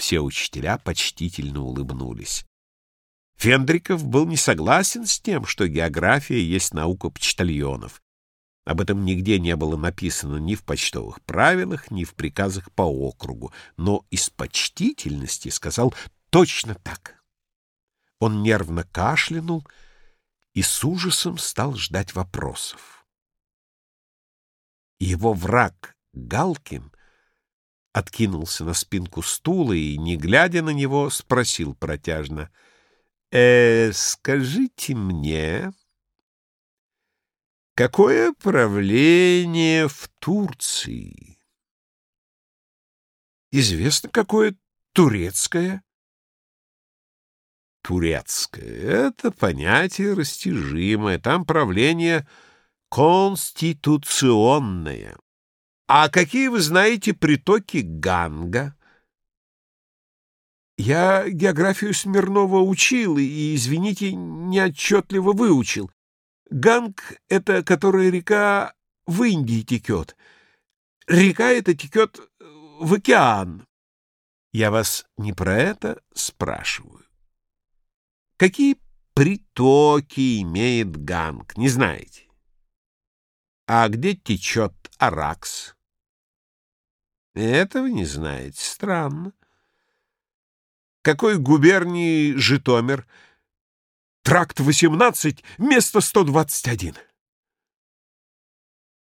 Все учителя почтительно улыбнулись. Фендриков был не согласен с тем, что география есть наука почтальонов. Об этом нигде не было написано ни в почтовых правилах, ни в приказах по округу, но из почтительности сказал точно так. Он нервно кашлянул и с ужасом стал ждать вопросов. Его враг Галкин откинулся на спинку стула и, не глядя на него, спросил протяжно, «Э, скажите мне, какое правление в Турции?» «Известно, какое турецкое». «Турецкое — это понятие растяжимое, там правление конституционное». А какие вы знаете притоки Ганга? Я географию Смирнова учил и, извините, неотчетливо выучил. Ганг — это которая река в Индии текет. Река эта текет в океан. Я вас не про это спрашиваю. Какие притоки имеет Ганг, не знаете? А где течет Аракс? Этого не знаете. Странно. Какой губернии Житомир? Тракт 18, место 121.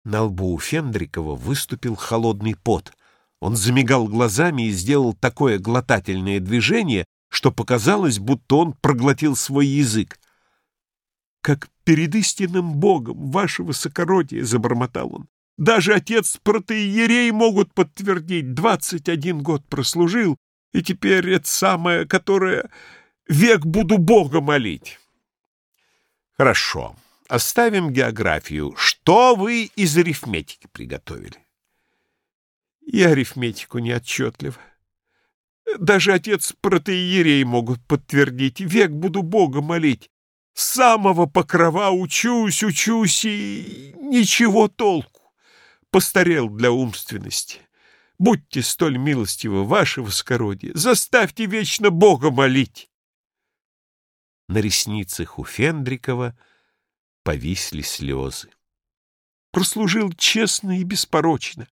На лбу у Фендрикова выступил холодный пот. Он замигал глазами и сделал такое глотательное движение, что показалось, будто он проглотил свой язык. «Как перед истинным Богом, ваше высокородие!» — забормотал он. Даже отец протеерей могут подтвердить. Двадцать один год прослужил, и теперь это самое, которое век буду Бога молить. Хорошо, оставим географию. Что вы из арифметики приготовили? И арифметику неотчетливо. Даже отец протеерей могут подтвердить. Век буду Бога молить. С самого покрова учусь, учусь, и ничего толку постарел для умственности. Будьте столь милостивы, ваше воскородие, заставьте вечно Бога молить. На ресницах у Фендрикова повисли слезы. Прослужил честно и беспорочно.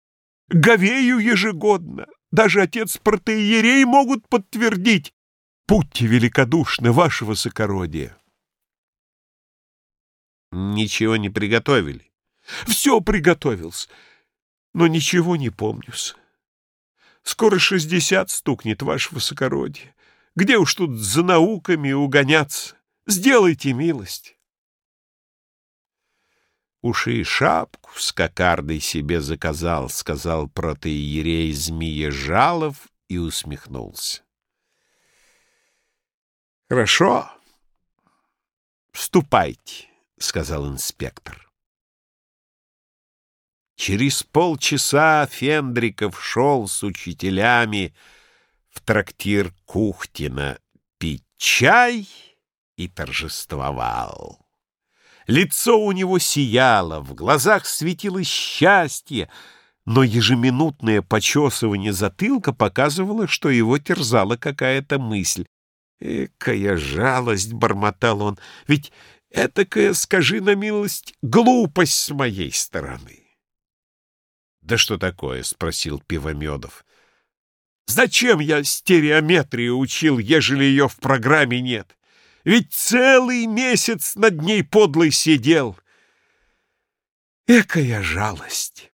Говею ежегодно. Даже отец протеерей могут подтвердить. Будьте великодушны, ваше высокородие. Ничего не приготовили. Все приготовился но ничего не помню-с. Скоро шестьдесят стукнет, ваше высокородие. Где уж тут за науками угоняться? Сделайте милость. Уши и шапку с кокардой себе заказал, сказал протеерей Змеежалов и усмехнулся. Хорошо. Вступайте, сказал инспектор. Через полчаса Фендриков шел с учителями в трактир Кухтина пить чай и торжествовал. Лицо у него сияло, в глазах светилось счастье, но ежеминутное почесывание затылка показывало, что его терзала какая-то мысль. «Экая жалость!» — бормотал он. «Ведь этакая, скажи на милость, глупость с моей стороны!» «Да что такое?» — спросил Пивомедов. «Зачем я стереометрию учил, ежели ее в программе нет? Ведь целый месяц над ней подлый сидел. Экая жалость!»